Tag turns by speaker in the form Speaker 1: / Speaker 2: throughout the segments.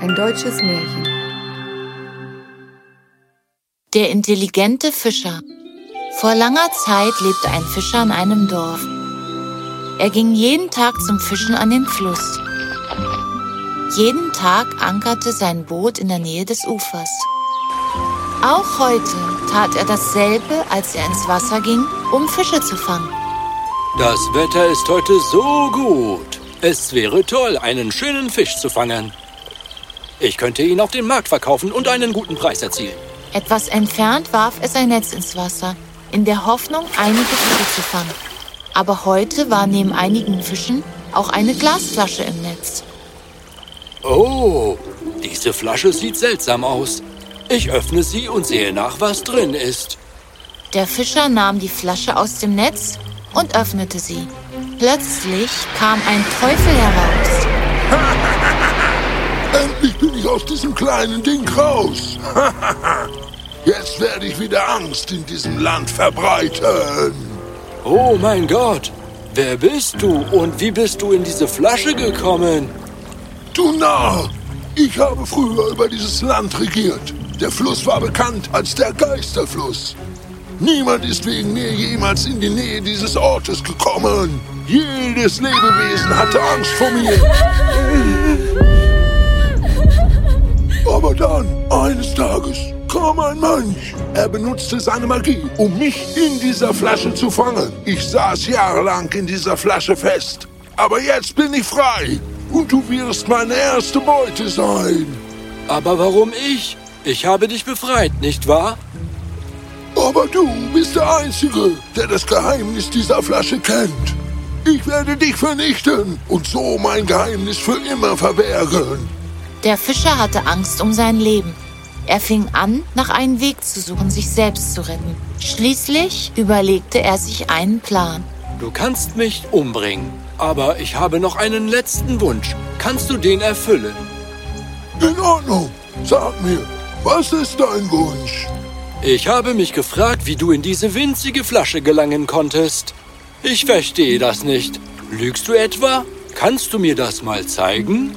Speaker 1: Ein deutsches Märchen.
Speaker 2: Der intelligente Fischer. Vor langer Zeit lebte ein Fischer in einem Dorf. Er ging jeden Tag zum Fischen an den Fluss. Jeden Tag ankerte sein Boot in der Nähe des Ufers. Auch heute tat er dasselbe, als er ins Wasser ging, um Fische zu fangen.
Speaker 3: Das Wetter ist heute so gut. Es wäre toll, einen schönen Fisch zu fangen. Ich könnte ihn auf dem Markt verkaufen und einen guten Preis erzielen.
Speaker 2: Etwas entfernt warf er sein Netz ins Wasser, in der Hoffnung, einige Fische zu fangen. Aber heute war neben einigen Fischen auch eine Glasflasche im Netz.
Speaker 3: Oh, diese Flasche sieht seltsam aus. Ich öffne sie und sehe nach, was drin ist.
Speaker 2: Der Fischer nahm die Flasche aus dem Netz und öffnete sie. Plötzlich kam ein Teufel heraus.
Speaker 4: Endlich bin ich aus diesem kleinen Ding raus. Jetzt werde ich wieder Angst in diesem Land verbreiten.
Speaker 3: Oh mein Gott, wer bist du und wie bist du in diese Flasche gekommen?
Speaker 4: Du Narr! Ich habe früher über dieses Land regiert. Der Fluss war bekannt als der Geisterfluss. Niemand ist wegen mir jemals in die Nähe dieses Ortes gekommen. Jedes Lebewesen hatte Angst vor mir. Aber dann, eines Tages, kam ein Mönch. Er benutzte seine Magie, um mich in dieser Flasche zu fangen. Ich saß jahrelang in dieser Flasche fest. Aber jetzt bin ich frei. Und du wirst meine erste Beute sein.
Speaker 3: Aber warum ich? Ich habe dich befreit, nicht wahr?
Speaker 4: Aber du bist der Einzige, der das Geheimnis dieser Flasche kennt. Ich werde dich vernichten und so mein Geheimnis für immer verbergen.
Speaker 2: Der Fischer hatte Angst um sein Leben. Er fing an, nach einem Weg zu suchen, sich selbst zu retten. Schließlich überlegte er sich einen Plan.
Speaker 3: Du kannst mich umbringen, aber ich habe noch einen letzten Wunsch. Kannst du den erfüllen?
Speaker 4: In Ordnung. Sag mir, was ist dein Wunsch?
Speaker 3: Ich habe mich gefragt, wie du in diese winzige Flasche gelangen konntest. Ich verstehe das nicht. Lügst du etwa? Kannst du mir das mal zeigen?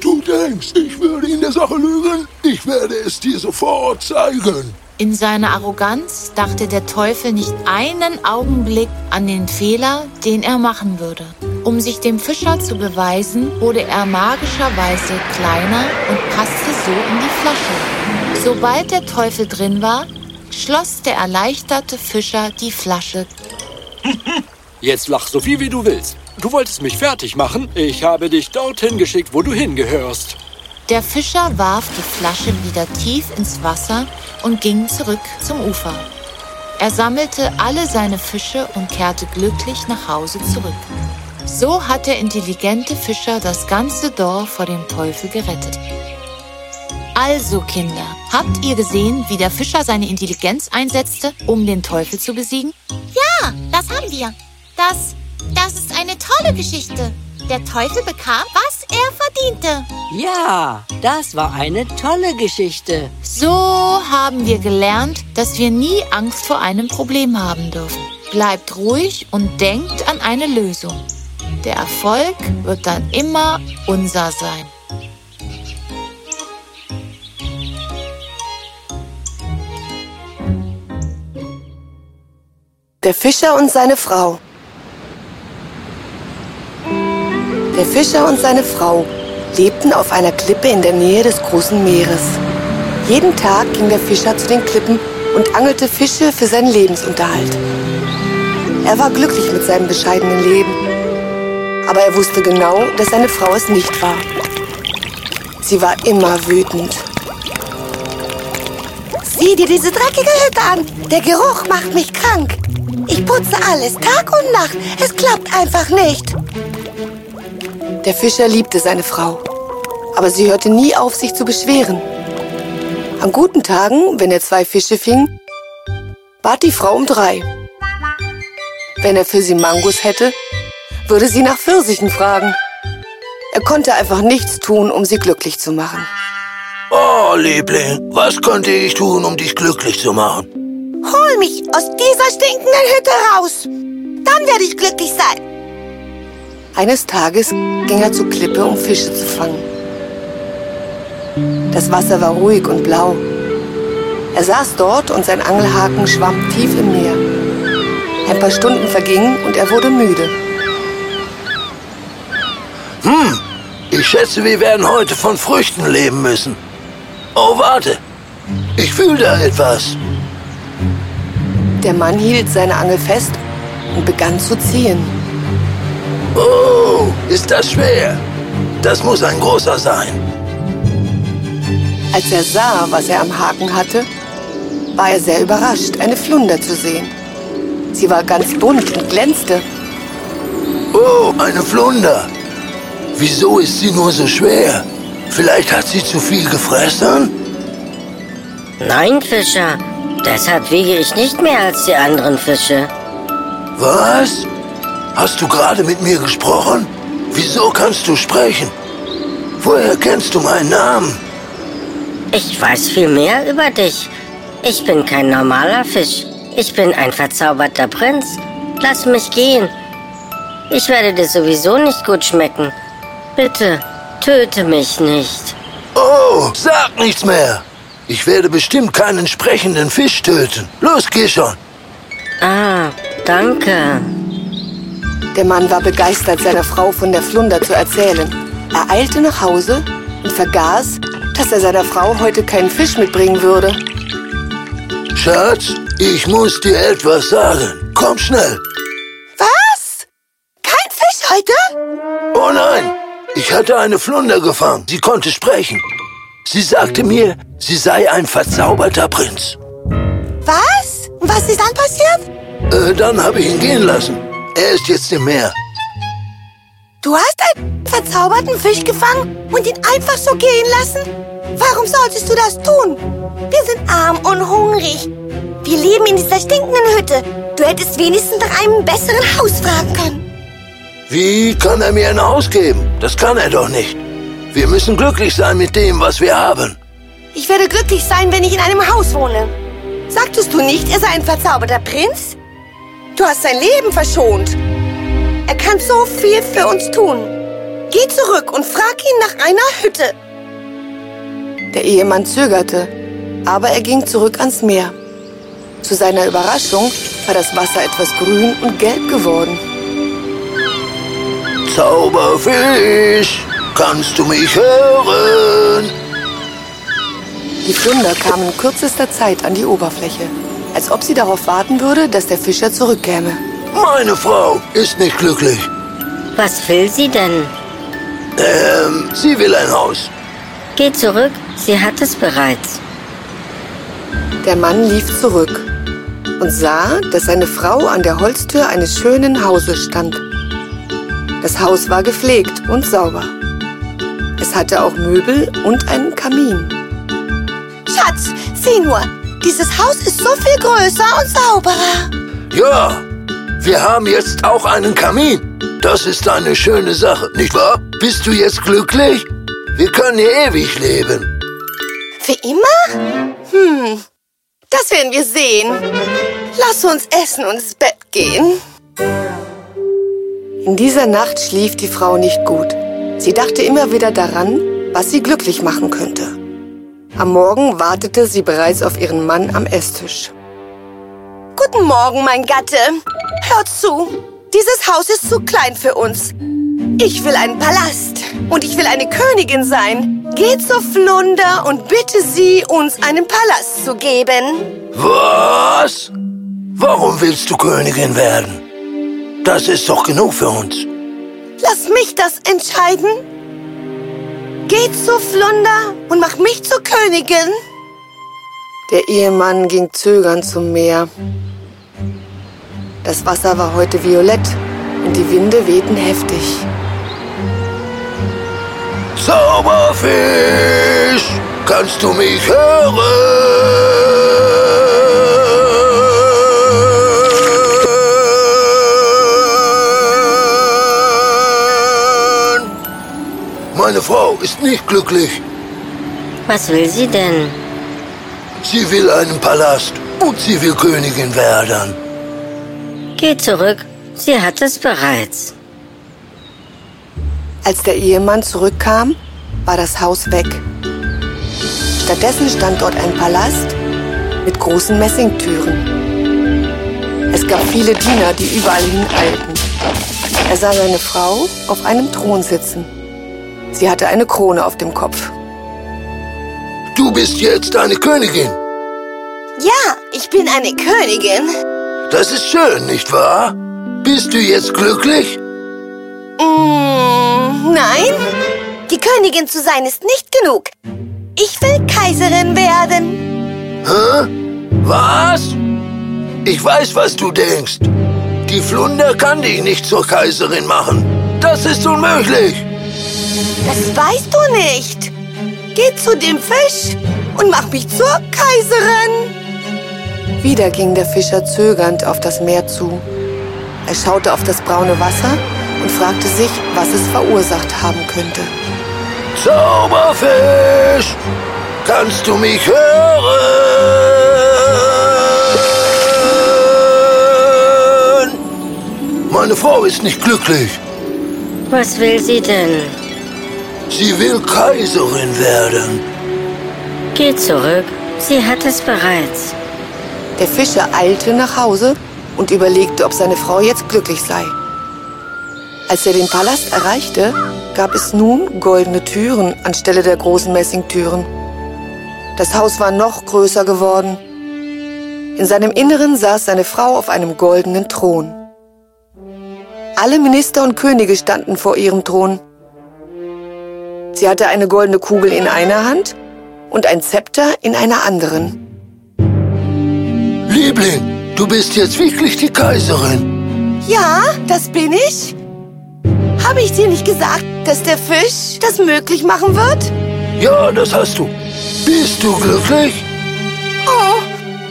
Speaker 4: Du denkst, ich würde in der Sache lügen? Ich werde es dir sofort zeigen.
Speaker 2: In seiner Arroganz dachte der Teufel nicht einen Augenblick an den Fehler, den er machen würde. Um sich dem Fischer zu beweisen, wurde er magischerweise kleiner und passte so in die Flasche. Sobald der Teufel drin war, schloss der erleichterte Fischer die Flasche.
Speaker 3: Jetzt lach so viel wie du willst. Du wolltest mich fertig machen. Ich habe dich dorthin geschickt, wo du hingehörst.
Speaker 2: Der Fischer warf die Flasche wieder tief ins Wasser und ging zurück zum Ufer. Er sammelte alle seine Fische und kehrte glücklich nach Hause zurück. So hat der intelligente Fischer das ganze Dorf vor dem Teufel gerettet. Also Kinder, habt ihr gesehen, wie der Fischer seine Intelligenz einsetzte, um den Teufel zu besiegen?
Speaker 5: Ja, das haben wir. Das, das ist eine tolle Geschichte. Der Teufel bekam, was er verdiente.
Speaker 6: Ja, das war eine tolle Geschichte.
Speaker 2: So haben wir gelernt, dass wir nie Angst vor einem Problem haben dürfen. Bleibt ruhig und denkt an eine Lösung. Der Erfolg wird dann immer unser sein.
Speaker 7: Der Fischer und seine Frau. Der Fischer und seine Frau lebten auf einer Klippe in der Nähe des großen Meeres. Jeden Tag ging der Fischer zu den Klippen und angelte Fische für seinen Lebensunterhalt. Er war glücklich mit seinem bescheidenen Leben. Aber er wusste genau, dass seine Frau es nicht war. Sie war immer wütend.
Speaker 5: Sieh dir diese dreckige Hütte an. Der Geruch macht mich krank. Ich putze alles, Tag und Nacht. Es klappt einfach nicht.
Speaker 7: Der Fischer liebte seine Frau. Aber sie hörte nie auf, sich zu beschweren. An guten Tagen, wenn er zwei Fische fing, bat die Frau um drei. Wenn er für sie Mangos hätte, würde sie nach Pfirsichen fragen. Er konnte einfach nichts tun, um sie glücklich zu machen.
Speaker 8: Oh, Liebling, was könnte ich tun, um dich glücklich zu machen?
Speaker 5: Hol mich aus dieser stinkenden Hütte raus. Dann werde ich glücklich sein.
Speaker 7: Eines Tages ging er zur Klippe, um Fische zu fangen. Das Wasser war ruhig und blau. Er saß dort und sein Angelhaken schwamm tief im Meer. Ein paar Stunden vergingen und er wurde müde.
Speaker 4: Hm, ich schätze, wir werden heute von Früchten leben müssen. Oh, warte. Ich fühle da etwas.
Speaker 7: Der Mann hielt seine Angel fest und begann zu ziehen.
Speaker 4: Oh, ist das schwer. Das muss ein großer sein.
Speaker 7: Als er sah, was er am Haken hatte, war er sehr überrascht, eine Flunder zu sehen. Sie war ganz bunt und glänzte.
Speaker 4: Oh, eine Flunder. Wieso ist sie nur so schwer? Vielleicht hat sie zu viel gefressen?
Speaker 9: Nein, Fischer. Deshalb wiege ich nicht mehr als die anderen Fische.
Speaker 4: Was? Hast du gerade mit mir gesprochen? Wieso kannst du sprechen? Woher kennst du meinen Namen?
Speaker 9: Ich weiß viel mehr über dich. Ich bin kein normaler Fisch. Ich bin ein verzauberter Prinz. Lass mich gehen. Ich werde dir sowieso nicht gut schmecken. Bitte, töte mich nicht.
Speaker 4: Oh, sag nichts mehr. Ich werde bestimmt keinen sprechenden Fisch töten. Los, geh schon.
Speaker 9: Ah, danke.
Speaker 7: Der Mann war begeistert, seiner Frau von der Flunder zu erzählen. Er eilte nach Hause und vergaß, dass er seiner Frau heute keinen Fisch mitbringen würde.
Speaker 4: Schatz, ich muss dir etwas sagen. Komm schnell.
Speaker 5: Was? Kein Fisch heute?
Speaker 4: Oh nein, ich hatte eine Flunder gefangen. Sie konnte sprechen. Sie sagte mir, sie sei ein verzauberter Prinz.
Speaker 5: Was? Was ist dann passiert?
Speaker 4: Äh, dann habe ich ihn gehen lassen. Er ist jetzt im Meer.
Speaker 5: Du hast einen verzauberten Fisch gefangen und ihn einfach so gehen lassen? Warum solltest du das tun? Wir sind arm und hungrig. Wir leben in dieser stinkenden Hütte. Du hättest wenigstens nach einem besseren Haus fragen können.
Speaker 4: Wie kann er mir ein Haus geben? Das kann er doch nicht. Wir müssen glücklich sein mit dem, was wir haben.
Speaker 5: Ich werde glücklich sein, wenn ich in einem Haus wohne. Sagtest du nicht, er sei ein verzauberter Prinz? Du hast sein Leben verschont. Er kann so viel für uns tun. Geh zurück und frag ihn nach einer Hütte.
Speaker 7: Der Ehemann zögerte, aber er ging zurück ans Meer. Zu seiner Überraschung war das Wasser etwas grün und gelb geworden.
Speaker 4: Zauberfisch, kannst du mich hören?
Speaker 7: Die Flunder kamen in kürzester Zeit an die Oberfläche, als ob sie darauf warten würde, dass der Fischer zurückkäme.
Speaker 4: Meine Frau ist nicht glücklich.
Speaker 9: Was will sie denn?
Speaker 4: Ähm, sie will ein Haus.
Speaker 9: Geh zurück, sie hat es bereits.
Speaker 7: Der Mann lief zurück und sah, dass seine Frau an der Holztür eines schönen Hauses stand. Das Haus war gepflegt und sauber. Es hatte auch Möbel und einen Kamin.
Speaker 5: Schatz, sieh nur. Dieses Haus ist so viel größer und sauberer.
Speaker 4: Ja, wir haben jetzt auch einen Kamin. Das ist eine schöne Sache, nicht wahr? Bist du jetzt glücklich? Wir können hier ewig leben.
Speaker 5: Für immer? Hm, das werden wir sehen. Lass uns essen und ins Bett gehen.
Speaker 7: In dieser Nacht schlief die Frau nicht gut. Sie dachte immer wieder daran, was sie glücklich machen könnte. Am Morgen wartete sie bereits auf ihren Mann am Esstisch.
Speaker 5: Guten Morgen, mein Gatte. Hör zu. Dieses Haus ist zu klein für uns. Ich will einen Palast und ich will eine Königin sein. Geh zur Flunder und bitte sie, uns einen Palast zu geben.
Speaker 4: Was? Warum willst du Königin werden? Das ist doch genug für uns.
Speaker 5: Lass mich das entscheiden. Geh zur Flunder und mach mich zur Königin.
Speaker 7: Der Ehemann ging zögernd zum Meer. Das Wasser war heute violett und die Winde wehten heftig.
Speaker 4: Zauberfisch, kannst du mich hören? Frau ist nicht glücklich.
Speaker 9: Was will sie denn?
Speaker 4: Sie will einen Palast und sie will Königin werden.
Speaker 9: Geh zurück, sie hat es bereits.
Speaker 7: Als der Ehemann zurückkam, war das Haus weg. Stattdessen stand dort ein Palast mit großen Messingtüren. Es gab viele Diener, die überall hin eilten. Er sah seine Frau auf einem Thron sitzen. Sie hatte eine Krone auf dem Kopf.
Speaker 4: Du bist jetzt eine Königin.
Speaker 5: Ja, ich bin eine Königin.
Speaker 4: Das ist schön, nicht wahr? Bist du jetzt glücklich?
Speaker 5: Mm, nein, die Königin zu sein ist nicht genug. Ich will Kaiserin werden.
Speaker 4: Hä? Was? Ich weiß, was du denkst. Die Flunder kann dich nicht zur Kaiserin machen. Das ist unmöglich.
Speaker 5: Das weißt du nicht. Geh zu dem Fisch und mach mich zur Kaiserin.
Speaker 7: Wieder ging der Fischer zögernd auf das Meer zu. Er schaute auf das braune Wasser und fragte sich, was es verursacht haben könnte.
Speaker 4: Zauberfisch, kannst du mich hören? Meine Frau ist nicht glücklich.
Speaker 9: Was will sie denn?
Speaker 4: Sie will Kaiserin werden.
Speaker 9: Geh zurück. Sie hat es bereits.
Speaker 7: Der Fischer eilte nach Hause und überlegte, ob seine Frau jetzt glücklich sei. Als er den Palast erreichte, gab es nun goldene Türen anstelle der großen Messingtüren. Das Haus war noch größer geworden. In seinem Inneren saß seine Frau auf einem goldenen Thron. Alle Minister und Könige standen vor ihrem Thron. Sie hatte eine goldene Kugel in einer Hand und ein Zepter in einer anderen.
Speaker 4: Liebling, du bist jetzt wirklich die Kaiserin.
Speaker 5: Ja, das bin ich. Habe ich dir nicht gesagt, dass der Fisch das möglich machen wird?
Speaker 4: Ja, das hast du. Bist du glücklich?
Speaker 5: Oh,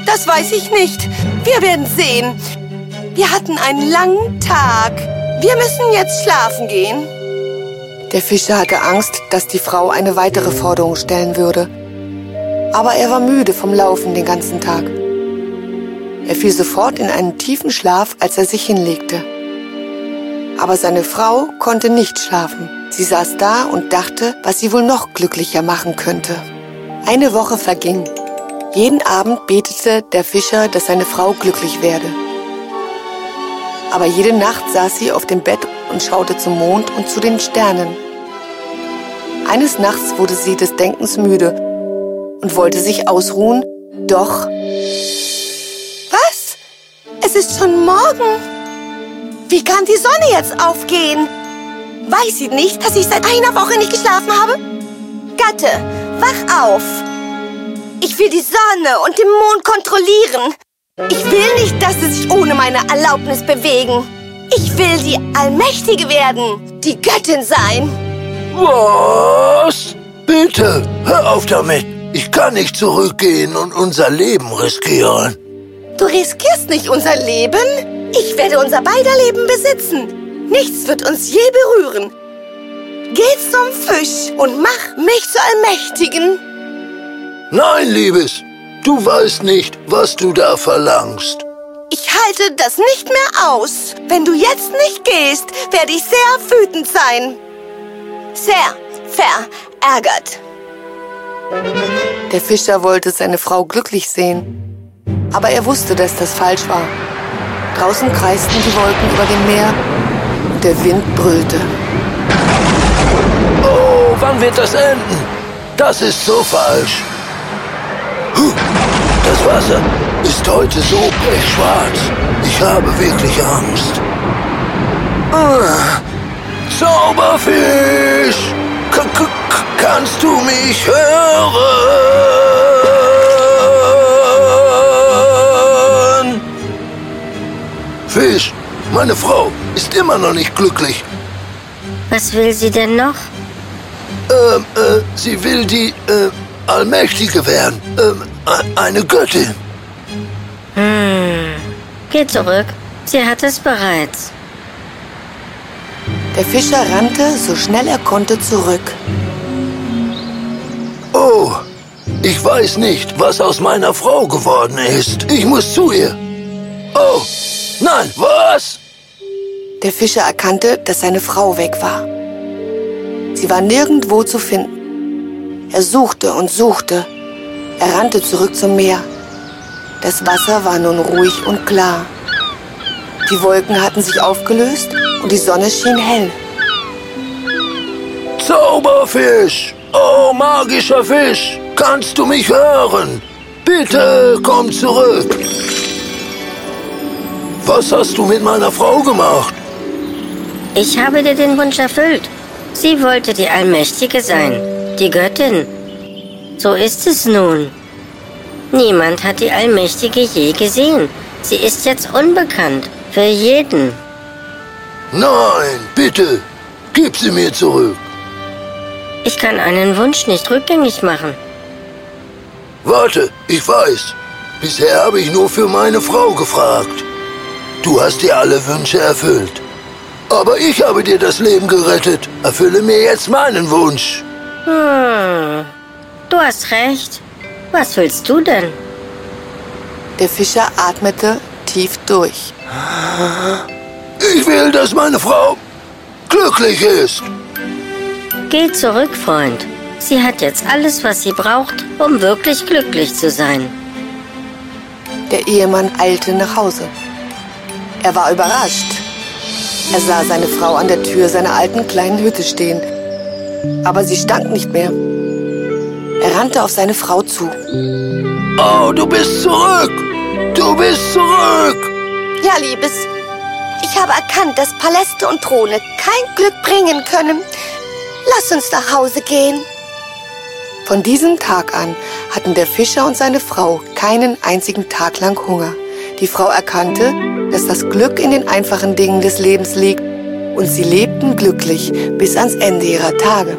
Speaker 5: das weiß ich nicht. Wir werden sehen. Wir hatten einen langen Tag. Wir müssen jetzt schlafen gehen.
Speaker 7: Der Fischer hatte Angst, dass die Frau eine weitere Forderung stellen würde. Aber er war müde vom Laufen den ganzen Tag. Er fiel sofort in einen tiefen Schlaf, als er sich hinlegte. Aber seine Frau konnte nicht schlafen. Sie saß da und dachte, was sie wohl noch glücklicher machen könnte. Eine Woche verging. Jeden Abend betete der Fischer, dass seine Frau glücklich werde. Aber jede Nacht saß sie auf dem Bett und schaute zum Mond und zu den Sternen. Eines Nachts wurde sie des Denkens müde und wollte sich ausruhen, doch...
Speaker 5: Was? Es ist schon morgen. Wie kann die Sonne jetzt aufgehen? Weiß sie nicht, dass ich seit einer Woche nicht geschlafen habe? Gatte, wach auf. Ich will die Sonne und den Mond kontrollieren. Ich will nicht, dass sie sich ohne meine Erlaubnis bewegen. Ich will die Allmächtige werden, die Göttin sein.
Speaker 4: Was? Bitte, hör auf damit. Ich kann nicht zurückgehen und unser Leben riskieren.
Speaker 5: Du riskierst nicht unser Leben. Ich werde unser beider Leben besitzen. Nichts wird uns je berühren. Geh zum Fisch und mach mich zur Allmächtigen.
Speaker 4: Nein, Liebes, du weißt nicht, was du da verlangst.
Speaker 5: Ich halte das nicht mehr aus. Wenn du jetzt nicht gehst, werde ich sehr wütend sein. Sehr verärgert.
Speaker 7: Der Fischer wollte seine Frau glücklich sehen. Aber er wusste, dass das falsch war. Draußen kreisten die Wolken über dem Meer und der Wind brüllte.
Speaker 4: Oh, wann wird das enden? Das ist so falsch. Das Wasser ist heute so pechschwarz. Ich habe wirklich Angst. Ah, Zauberfisch, K -k kannst du mich hören? Fisch, meine Frau ist immer noch nicht glücklich.
Speaker 9: Was will sie denn noch?
Speaker 4: Ähm, äh, sie will die, äh, Allmächtige werden. Ähm, eine Göttin.
Speaker 9: Hm. Geh zurück. Sie hat es bereits.
Speaker 7: Der Fischer rannte, so schnell er konnte, zurück.
Speaker 4: Oh, ich weiß nicht, was aus meiner Frau geworden ist. Ich muss zu ihr. Oh, nein, was?
Speaker 7: Der Fischer erkannte, dass seine Frau weg war. Sie war nirgendwo zu finden. Er suchte und suchte. Er rannte zurück zum Meer. Das Wasser war nun ruhig und klar. Die Wolken hatten sich aufgelöst und die Sonne schien hell.
Speaker 4: Zauberfisch! Oh, magischer Fisch! Kannst du mich hören? Bitte komm zurück! Was hast du mit meiner Frau gemacht?
Speaker 9: Ich habe dir den Wunsch erfüllt. Sie wollte die Allmächtige sein, die Göttin. So ist es nun. Niemand hat die Allmächtige je gesehen. Sie ist jetzt unbekannt für jeden.
Speaker 4: Nein, bitte, gib sie mir zurück.
Speaker 9: Ich kann einen Wunsch nicht rückgängig machen.
Speaker 4: Warte, ich weiß. Bisher habe ich nur für meine Frau gefragt. Du hast dir alle Wünsche erfüllt. Aber ich habe dir das Leben gerettet. Erfülle mir jetzt meinen Wunsch.
Speaker 9: Hm, du hast recht. Was willst du denn?
Speaker 7: Der Fischer atmete tief durch.
Speaker 4: Ich will, dass meine Frau glücklich ist.
Speaker 9: Geh zurück, Freund. Sie hat jetzt alles, was sie braucht, um wirklich glücklich zu sein.
Speaker 7: Der Ehemann eilte nach Hause. Er war überrascht. Er sah seine Frau an der Tür seiner alten kleinen Hütte stehen. Aber sie stand nicht mehr. Er rannte auf seine Frau zu.
Speaker 4: Oh, du bist zurück! Du bist zurück!
Speaker 5: Ja, Liebes. Ich habe erkannt, dass Paläste und Throne kein Glück bringen können. Lass uns nach Hause gehen.
Speaker 7: Von diesem Tag an hatten der Fischer und seine Frau keinen einzigen Tag lang Hunger. Die Frau erkannte, dass das Glück in den einfachen Dingen des Lebens liegt und sie lebten glücklich bis ans Ende ihrer Tage.